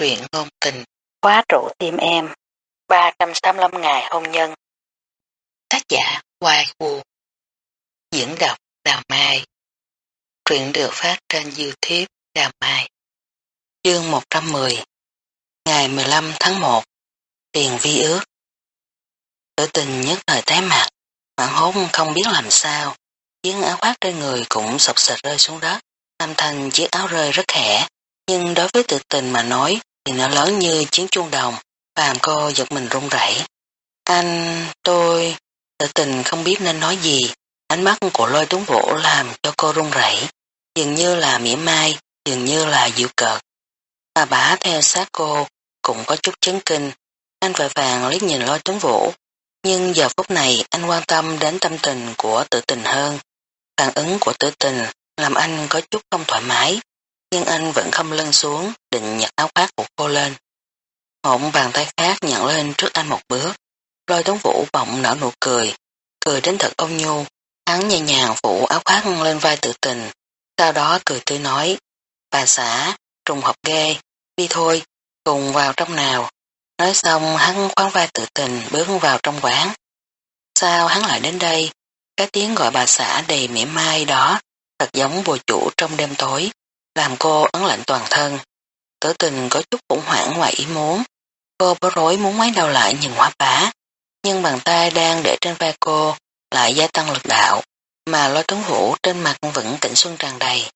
truyện ngôn tình. Khóa trụ tim em. 385 ngày hôn nhân. Tác giả Hoài Vũ. Diễn đọc Đào Mai. Truyện được phát trên YouTube Đào Mai. Chương 110. Ngày 15 tháng 1. Tiền vi ước. Tử tình nhất thời té mặt. Mạng hốt không biết làm sao. Chiếc áo khoác trên người cũng sọc sệt rơi xuống đất. Âm thanh chiếc áo rơi rất khẽ. Nhưng đối với tự tình mà nói thì nó lớn như chiến chuông đồng, làm cô giật mình run rẩy. Anh, tôi, tự tình không biết nên nói gì, ánh mắt của lôi tuấn vũ làm cho cô run rẩy, dường như là mỉa mai, dường như là dịu cợt. Bà bá theo sát cô, cũng có chút chấn kinh, anh vội vàng liếc nhìn lôi tuấn vũ, nhưng giờ phút này anh quan tâm đến tâm tình của tự tình hơn. Phản ứng của tự tình làm anh có chút không thoải mái, nhưng anh vẫn không lưng xuống, định nhặt áo khoác của cô lên. Một bàn tay khác nhận lên trước anh một bước, lôi tống vũ bỗng nở nụ cười, cười đến thật ôn nhu, hắn nhẹ nhàng phủ áo khoác lên vai tự tình, sau đó cười tươi nói, bà xã, trùng học ghê, đi thôi, cùng vào trong nào. Nói xong hắn khoác vai tự tình bước vào trong quán. Sao hắn lại đến đây? Cái tiếng gọi bà xã đầy mỉa mai đó thật giống bùa chủ trong đêm tối làm cô ấn lạnh toàn thân. Tử tình có chút khủng hoảng ngoài ý muốn. Cô bối rối muốn ngoái đầu lại nhìn hoa bá, nhưng bàn tay đang để trên vai cô lại gia tăng lực đạo, mà lôi tuấn vũ trên mặt vẫn tỉnh xuân tràn đầy.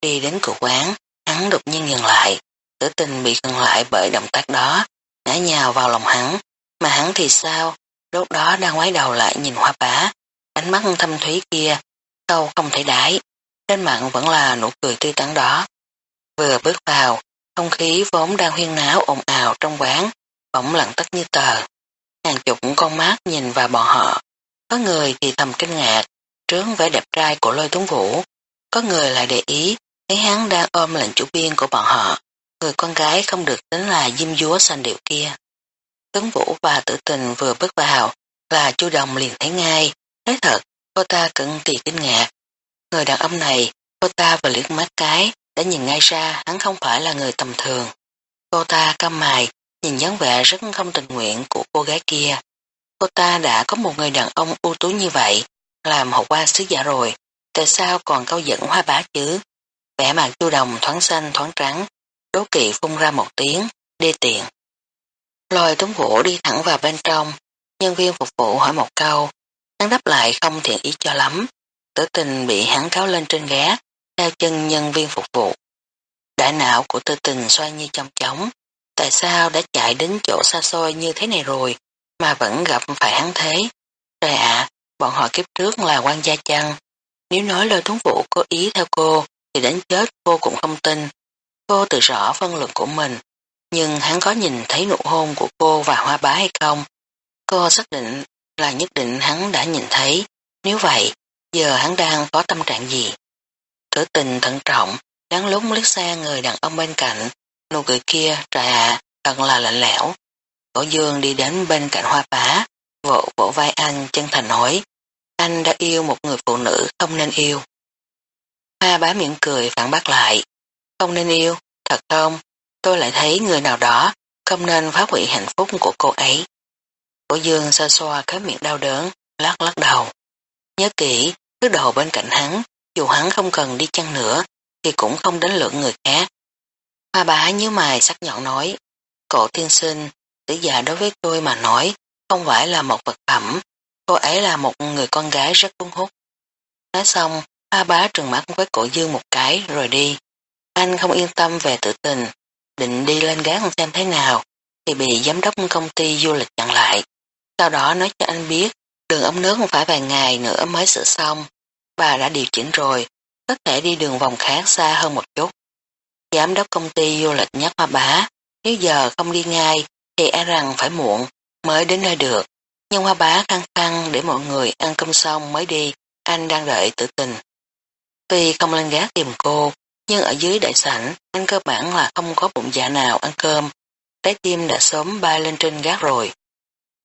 Đi đến cửa quán, hắn đột nhiên dừng lại, tử tình bị gần lại bởi động tác đó, ngã nhào vào lòng hắn, mà hắn thì sao, lúc đó đang ngoái đầu lại nhìn hoa bá, ánh mắt thâm thúy kia, câu không thể đái trên mặt vẫn là nụ cười tươi tắn đó. Vừa bước vào, không khí vốn đang huyên náo ồn ào trong quán, bỗng lặng tắt như tờ. Hàng chục con mắt nhìn vào bọn họ. Có người thì thầm kinh ngạc, trướng vẻ đẹp trai của lôi tuấn vũ. Có người lại để ý, thấy hắn đang ôm lệnh chủ biên của bọn họ. Người con gái không được tính là diêm dúa xanh điệu kia. Tuấn Vũ và tử tình vừa bước vào, là chu đồng liền thấy ngay. Thấy thật, cô ta cực kỳ kinh ngạc, Người đàn ông này, cô ta vừa liếc mắt cái, đã nhìn ngay ra hắn không phải là người tầm thường. Cô ta căm mày, nhìn dáng vẻ rất không tình nguyện của cô gái kia. Cô ta đã có một người đàn ông ưu tú như vậy, làm hậu qua sứ giả rồi, tại sao còn câu dẫn hoa bá chứ? Vẻ mặt chu đồng thoáng xanh thoáng trắng, đố kỵ phun ra một tiếng, đê tiện. lòi tuấn vũ đi thẳng vào bên trong, nhân viên phục vụ hỏi một câu, hắn đáp lại không thiện ý cho lắm, tử tình bị hắn cáo lên trên gác, theo chân nhân viên phục vụ. Đại não của tử tình xoay như trong chóng, tại sao đã chạy đến chỗ xa xôi như thế này rồi, mà vẫn gặp phải hắn thế? Trời ạ, bọn họ kiếp trước là quan gia chăng? Nếu nói lời thúng vụ có ý theo cô, thì đến chết cô cũng không tin. Cô tự rõ phân luận của mình, nhưng hắn có nhìn thấy nụ hôn của cô và hoa bá hay không? Cô xác định là nhất định hắn đã nhìn thấy, nếu vậy Giờ hắn đang có tâm trạng gì? Tử tình thận trọng, lắng lúng liếc xa người đàn ông bên cạnh, nụ cười kia, trà ạ, thật là lạnh lẽo. Cổ dương đi đến bên cạnh hoa bá, vỗ vỗ vai anh chân thành nói, anh đã yêu một người phụ nữ không nên yêu. Hoa bá miệng cười phản bác lại, không nên yêu, thật không, tôi lại thấy người nào đó không nên phá hủy hạnh phúc của cô ấy. Cổ dương xoa xoa cái miệng đau đớn, lắc lắc đầu. Nhớ kỹ, cứ đồ bên cạnh hắn, dù hắn không cần đi chăng nữa, thì cũng không đến lượng người khác. Hoa bá nhớ mày sắc nhọn nói, cổ tiên sinh, tử già đối với tôi mà nói, không phải là một vật phẩm, cô ấy là một người con gái rất cuốn hút. Nói xong, hoa bá trừng mắt với cổ dương một cái rồi đi. Anh không yên tâm về tự tình, định đi lên gác xem thế nào, thì bị giám đốc công ty du lịch chặn lại. Sau đó nói cho anh biết Đường ống nước không phải vài ngày nữa mới sửa xong, bà đã điều chỉnh rồi, có thể đi đường vòng khác xa hơn một chút. Giám đốc công ty du lịch nhắc hoa bá, nếu giờ không đi ngay thì e rằng phải muộn mới đến nơi được. Nhưng hoa bá khăng khăng để mọi người ăn cơm xong mới đi, anh đang đợi tử tình. Tuy không lên gác tìm cô, nhưng ở dưới đại sảnh, anh cơ bản là không có bụng dạ nào ăn cơm. Trái tim đã sớm bay lên trên gác rồi.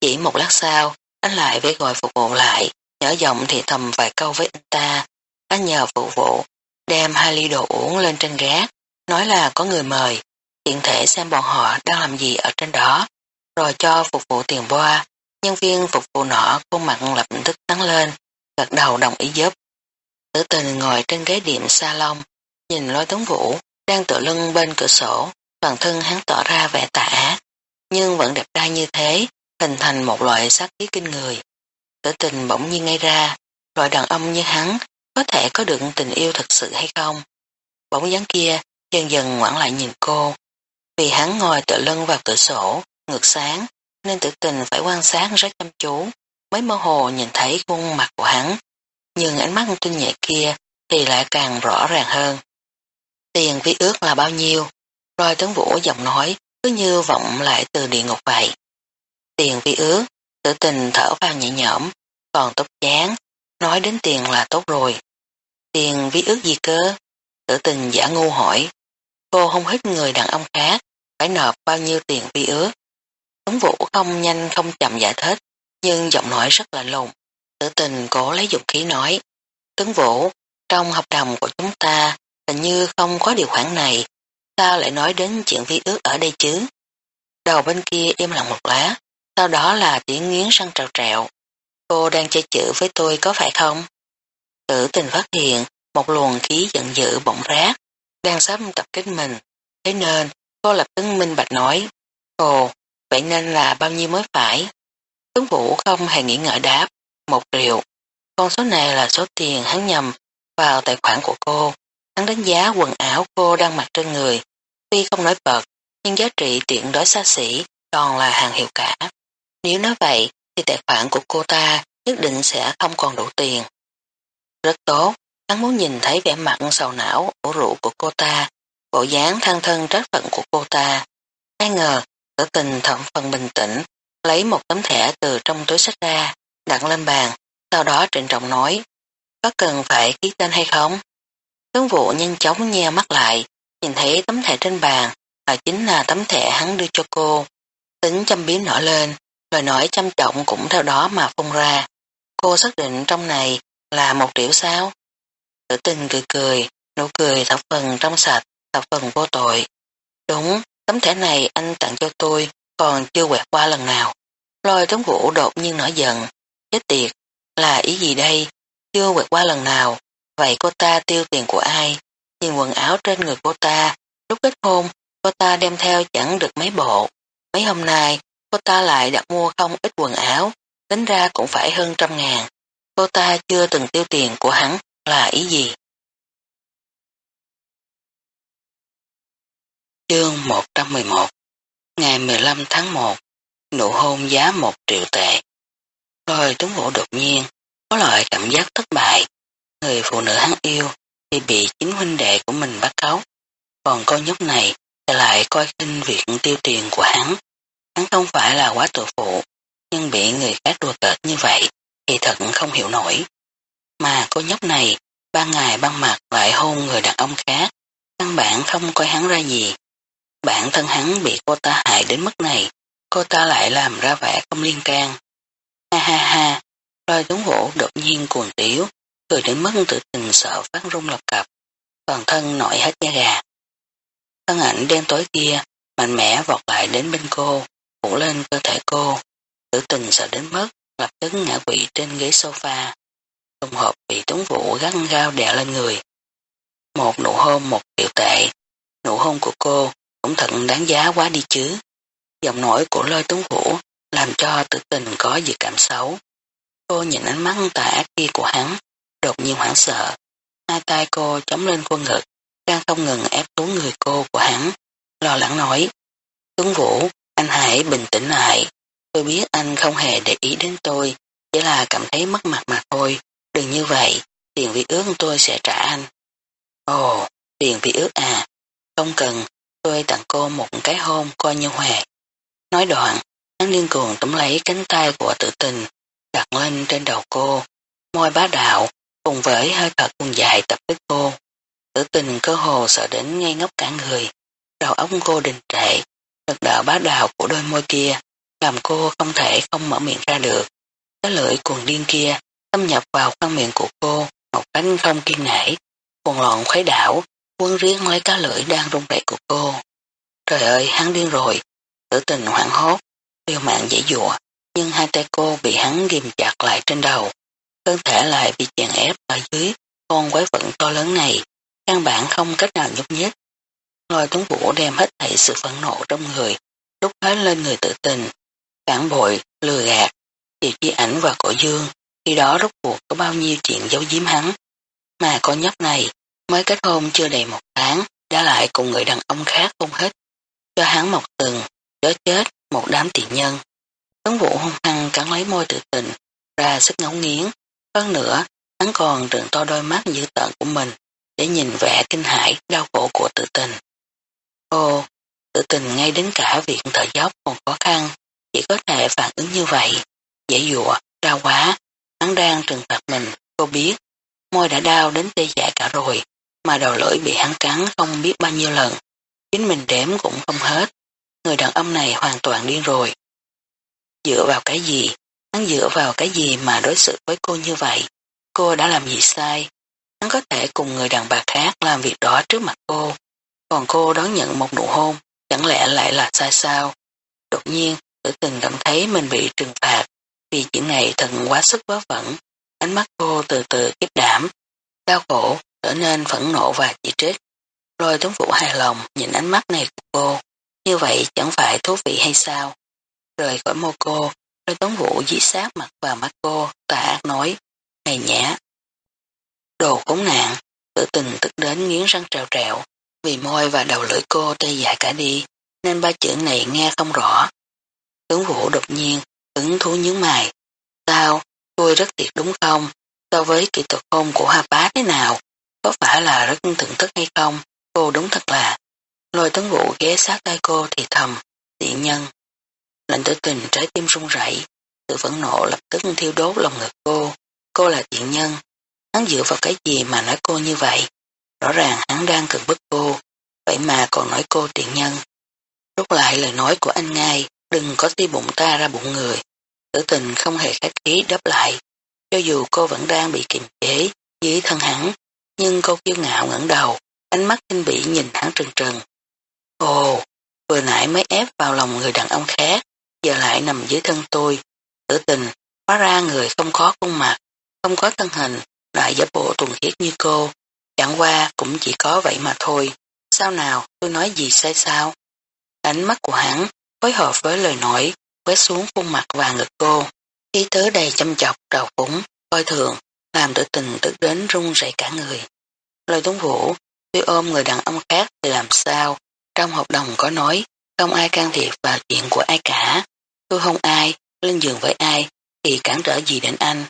Chỉ một lát sau, anh lại với gọi phục vụ lại, nhỏ giọng thì thầm vài câu với anh ta. Anh nhờ phục vụ, đem hai ly đồ uống lên trên gác, nói là có người mời. tiện thể xem bọn họ đang làm gì ở trên đó, rồi cho phục vụ tiền boa. Nhân viên phục vụ nọ khuôn mặt lập tức tăng lên, gật đầu đồng ý giúp. Tử tình ngồi trên ghế điểm salon, nhìn lôi tuấn vũ đang tựa lưng bên cửa sổ, toàn thân hắn tỏ ra vẻ tả, nhưng vẫn đẹp trai như thế, hình thành một loại sát khí kinh người. Tử tình bỗng nhiên ngay ra, loại đàn ông như hắn có thể có được tình yêu thật sự hay không? Bóng dáng kia dần dần ngoãn lại nhìn cô. Vì hắn ngồi tựa lưng vào cửa sổ, ngược sáng, nên tử tình phải quan sát rất chăm chú, mới mơ hồ nhìn thấy khuôn mặt của hắn. Nhưng ánh mắt tinh nhẹ kia thì lại càng rõ ràng hơn. Tiền vi ước là bao nhiêu? Rồi tướng vũ giọng nói cứ như vọng lại từ địa ngục vậy. Tiền vi ước, tử tình thở vào nhẹ nhõm, còn tốt chán, nói đến tiền là tốt rồi. Tiền vi ước gì cơ? Tử tình giả ngu hỏi. Cô không hít người đàn ông khác, phải nộp bao nhiêu tiền vi ước. Tuấn Vũ không nhanh không chậm giải thích, nhưng giọng nói rất là lùng. Tử tình cố lấy dụng khí nói. Tuấn Vũ, trong hợp đồng của chúng ta, hình như không có điều khoản này, sao lại nói đến chuyện vi ước ở đây chứ? Đầu bên kia im lặng một lá, sau đó là tiếng nghiến răng trào trẹo. Cô đang chơi chữ với tôi có phải không? Tử tình phát hiện một luồng khí giận dữ bỗng rác, đang sắp tập kích mình. Thế nên, cô lập tức minh bạch nói, Ồ, vậy nên là bao nhiêu mới phải? Tướng Vũ không hề nghĩ ngợi đáp, một triệu. Con số này là số tiền hắn nhầm vào tài khoản của cô. Hắn đánh giá quần áo cô đang mặc trên người. Tuy không nói bật, nhưng giá trị tiện đối xa xỉ còn là hàng hiệu cả. Nếu nói vậy, thì tài khoản của cô ta nhất định sẽ không còn đủ tiền. Rất tốt, hắn muốn nhìn thấy vẻ mặt sầu não, ủ rũ của cô ta, bộ dáng thăng thân trách phận của cô ta. Ai ngờ, tử tình thậm phần bình tĩnh, lấy một tấm thẻ từ trong túi sách ra, đặt lên bàn, sau đó trịnh trọng nói, có cần phải ký tên hay không? Tướng vụ nhanh chóng nhe mắt lại, nhìn thấy tấm thẻ trên bàn, là chính là tấm thẻ hắn đưa cho cô. Tính chăm biếm nở lên, lời nói chăm trọng cũng theo đó mà phun ra. Cô xác định trong này là một triệu sao? Tử tình cười cười, nụ cười thập phần trong sạch, thập phần vô tội. Đúng, tấm thẻ này anh tặng cho tôi, còn chưa quẹt qua lần nào. Lôi trống vũ đột nhiên nổi giận. Chết tiệt, là ý gì đây? Chưa quẹt qua lần nào, vậy cô ta tiêu tiền của ai? Nhìn quần áo trên người cô ta, lúc kết hôn, cô ta đem theo chẳng được mấy bộ. Mấy hôm nay, cô ta lại đặt mua không ít quần áo, tính ra cũng phải hơn trăm ngàn. Cô ta chưa từng tiêu tiền của hắn là ý gì? Chương 111 Ngày 15 tháng 1 Nụ hôn giá 1 triệu tệ Rồi tuấn vũ đột nhiên có loại cảm giác thất bại người phụ nữ hắn yêu thì bị chính huynh đệ của mình bắt cóc còn con nhóc này thì lại coi khinh việc tiêu tiền của hắn hắn không phải là quá tự phụ nhưng bị người khác đùa cợt như vậy thì thật không hiểu nổi mà cô nhóc này ban ngày ban mặt lại hôn người đàn ông khác căn bản không coi hắn ra gì bản thân hắn bị cô ta hại đến mức này, cô ta lại làm ra vẻ không liên can. Ha ha ha, loài tuấn vũ đột nhiên cuồng tiếu, cười đến mức tự tình sợ phát rung lập cập, toàn thân nổi hết da gà. Thân ảnh đen tối kia, mạnh mẽ vọt lại đến bên cô, phủ lên cơ thể cô, tử tình sợ đến mức lập tức ngã quỵ trên ghế sofa. Trùng hợp bị tuấn vũ gắn gao đè lên người. Một nụ hôn một triệu tệ, nụ hôn của cô cũng thật đáng giá quá đi chứ. Giọng nổi của lôi tuấn vũ làm cho tử tình có dự cảm xấu. Cô nhìn ánh mắt tà ác kia của hắn, đột nhiên hoảng sợ. Hai tay cô chống lên khuôn ngực, đang không ngừng ép xuống người cô của hắn, lo lắng nói. Tuấn Vũ, anh hãy bình tĩnh lại. Tôi biết anh không hề để ý đến tôi, chỉ là cảm thấy mất mặt mà thôi. Đừng như vậy, tiền vi ước tôi sẽ trả anh. Ồ, tiền vi ước à, không cần, tôi tặng cô một cái hôn coi như hòa. Nói đoạn, hắn liên cuồng túm lấy cánh tay của tử tình, đặt lên trên đầu cô, môi bá đạo, cùng với hơi thở cùng dài tập kích cô. Tử tình cơ hồ sợ đến ngay ngốc cả người, đầu óc cô đình trệ, lực đạo bá đạo của đôi môi kia, làm cô không thể không mở miệng ra được. Cái lưỡi cuồng điên kia xâm nhập vào khoang miệng của cô một cách không kiên nể, cuồng loạn khuấy đảo, quân riêng lấy cá lưỡi đang rung rẩy của cô. Trời ơi, hắn điên rồi. Tử tình hoảng hốt, liều mạng dễ dụa, nhưng hai tay cô bị hắn ghim chặt lại trên đầu. Cơ thể lại bị chèn ép ở dưới con quái vận to lớn này, căn bản không cách nào nhúc nhích. Lôi tuấn vũ đem hết thảy sự phẫn nộ trong người, đúc hết lên người tự tình, phản bội, lừa gạt, chỉ Chi Ảnh và Cổ Dương, khi đó rốt cuộc có bao nhiêu chuyện giấu giếm hắn. Mà con nhóc này mới kết hôn chưa đầy một tháng, đã lại cùng người đàn ông khác không hết. Cho hắn một từng, chó chết, một đám tiền nhân. tuấn vũ hung hăng cắn lấy môi tự tình, ra sức ngấu nghiến. Hơn nữa, hắn còn trợn to đôi mắt dữ tợn của mình để nhìn vẻ kinh hãi, đau khổ của tự tình cô tự tình ngay đến cả việc thở dốc còn khó khăn, chỉ có thể phản ứng như vậy. Dễ dụa, đau quá, hắn đang trừng phạt mình, cô biết. Môi đã đau đến tê dại cả rồi, mà đầu lưỡi bị hắn cắn không biết bao nhiêu lần. Chính mình đếm cũng không hết. Người đàn ông này hoàn toàn điên rồi. Dựa vào cái gì? Hắn dựa vào cái gì mà đối xử với cô như vậy? Cô đã làm gì sai? Hắn có thể cùng người đàn bà khác làm việc đó trước mặt cô. Còn cô đón nhận một nụ hôn, chẳng lẽ lại là sai sao? Đột nhiên, tử tình cảm thấy mình bị trừng phạt vì chuyện này thật quá sức vớ vẩn. Ánh mắt cô từ từ kiếp đảm, đau khổ, trở nên phẫn nộ và chỉ trích. Rồi tuấn vũ hài lòng nhìn ánh mắt này của cô, như vậy chẳng phải thú vị hay sao? Rời khỏi mô cô, lôi tuấn vũ dí sát mặt vào mắt cô, tà ác nói, này nhã. Đồ cống nạn, tự tình tức đến nghiến răng trèo trèo, vì môi và đầu lưỡi cô tê dại cả đi, nên ba chữ này nghe không rõ. Tướng vũ đột nhiên, ứng thú nhướng mày. Sao, tôi rất tiệt đúng không? So với kỹ thuật hôn của Hà Bá thế nào? Có phải là rất thưởng thức hay không? Cô đúng thật là. Lôi tướng vũ ghé sát tay cô thì thầm, tiện nhân. Lệnh tử tình trái tim run rẩy, sự phẫn nộ lập tức thiêu đốt lòng ngực cô. Cô là tiện nhân. Hắn dựa vào cái gì mà nói cô như vậy? Rõ ràng hắn đang cần bức cô, vậy mà còn nói cô tiện nhân. Rút lại lời nói của anh ngay, đừng có ti bụng ta ra bụng người. Tử tình không hề khách khí đáp lại, cho dù cô vẫn đang bị kiềm chế dưới thân hắn, nhưng cô kiêu ngạo ngẩng đầu, ánh mắt kinh bỉ nhìn hắn trừng trừng. Ồ, vừa nãy mới ép vào lòng người đàn ông khác, giờ lại nằm dưới thân tôi. Tử tình, hóa ra người không có khuôn mặt, không có thân hình, lại giả bộ tuần khiết như cô. Chẳng qua cũng chỉ có vậy mà thôi. Sao nào, tôi nói gì sai sao? Ánh mắt của hắn phối hợp với lời nói, quét xuống khuôn mặt và ngực cô. Ý tứ đầy chăm chọc, đầu phúng, coi thường, làm tự tình tức đến run rẩy cả người. Lời tuấn vũ, tôi ôm người đàn ông khác thì làm sao? Trong hợp đồng có nói, không ai can thiệp vào chuyện của ai cả. Tôi không ai, lên giường với ai, thì cản trở gì đến anh.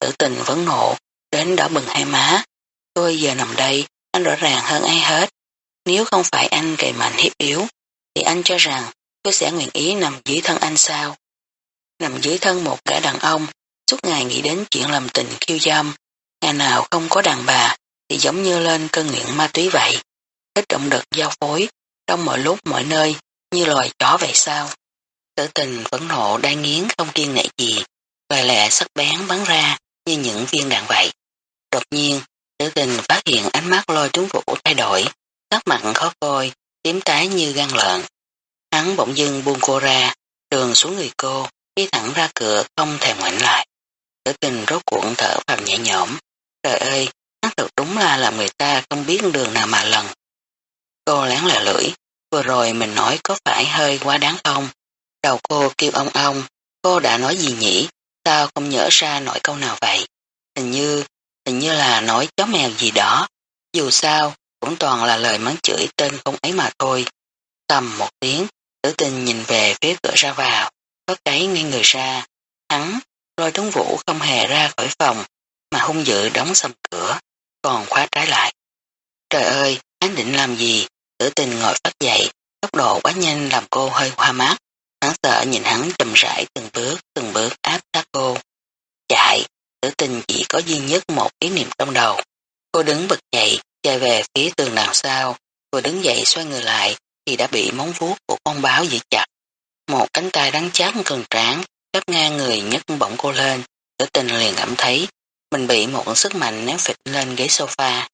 Tự tình vẫn nộ, đến đỏ bừng hai má. Tôi giờ nằm đây, anh rõ ràng hơn ai hết. Nếu không phải anh cày mạnh hiếp yếu, thì anh cho rằng tôi sẽ nguyện ý nằm dưới thân anh sao. Nằm dưới thân một gã đàn ông, suốt ngày nghĩ đến chuyện làm tình khiêu dâm. Ngày nào không có đàn bà, thì giống như lên cơn nghiện ma túy vậy. Thích động đực giao phối, trong mọi lúc mọi nơi, như loài chó vậy sao. Tử tình vẫn nộ đai nghiến không kiên nệ gì, lời lẹ sắc bén bắn ra như những viên đạn vậy. Đột nhiên, tử tình phát hiện ánh mắt lôi trúng vũ thay đổi, sắc mặn khó coi, tím tái như gan lợn. Hắn bỗng dưng buông cô ra, đường xuống người cô, đi thẳng ra cửa không thèm ngoảnh lại. Tử tình rốt cuộn thở vào nhẹ nhõm. Trời ơi, hắn thật đúng là làm người ta không biết đường nào mà lần. Cô lén lẹ lưỡi, vừa rồi mình nói có phải hơi quá đáng không? Đầu cô kêu ông ông, cô đã nói gì nhỉ? Sao không nhớ ra nổi câu nào vậy? Hình như, hình như là nói chó mèo gì đó. Dù sao, cũng toàn là lời mắng chửi tên không ấy mà thôi. Tầm một tiếng, tử tình nhìn về phía cửa ra vào, có cái ngay người ra. Hắn, lôi tuấn vũ không hề ra khỏi phòng, mà hung dữ đóng sầm cửa, còn khóa trái lại. Trời ơi, hắn định làm gì? Tử tình ngồi phát dậy, tốc độ quá nhanh làm cô hơi hoa mắt. Hắn sợ nhìn hắn chầm rãi từng bước, từng bước áp sát cô. Chạy, tử tình chỉ có duy nhất một ý niệm trong đầu. Cô đứng bật dậy, chạy về phía tường đằng sau, vừa đứng dậy xoay người lại thì đã bị móng vuốt của con báo giữ chặt. Một cánh tay đắng chát cường tráng, đắp ngang người nhấc bổng cô lên, tử tình liền cảm thấy mình bị một sức mạnh ném phịch lên ghế sofa.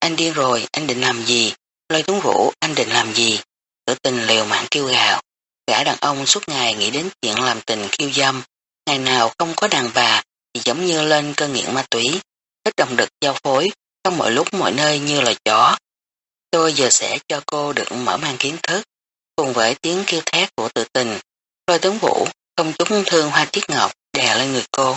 Anh điên rồi, anh định làm gì? Lôi tuấn vũ, anh định làm gì? tử tình liều mạng kêu gào. Gã đàn ông suốt ngày nghĩ đến chuyện làm tình khiêu dâm, ngày nào không có đàn bà giống như lên cơn nghiện ma túy, hết động lực giao phối, trong mọi lúc mọi nơi như là chó. Tôi giờ sẽ cho cô được mở mang kiến thức, cùng với tiếng kêu thét của tự tình, rồi tướng vũ không chút thương hoa tiết ngọc đè lên người cô.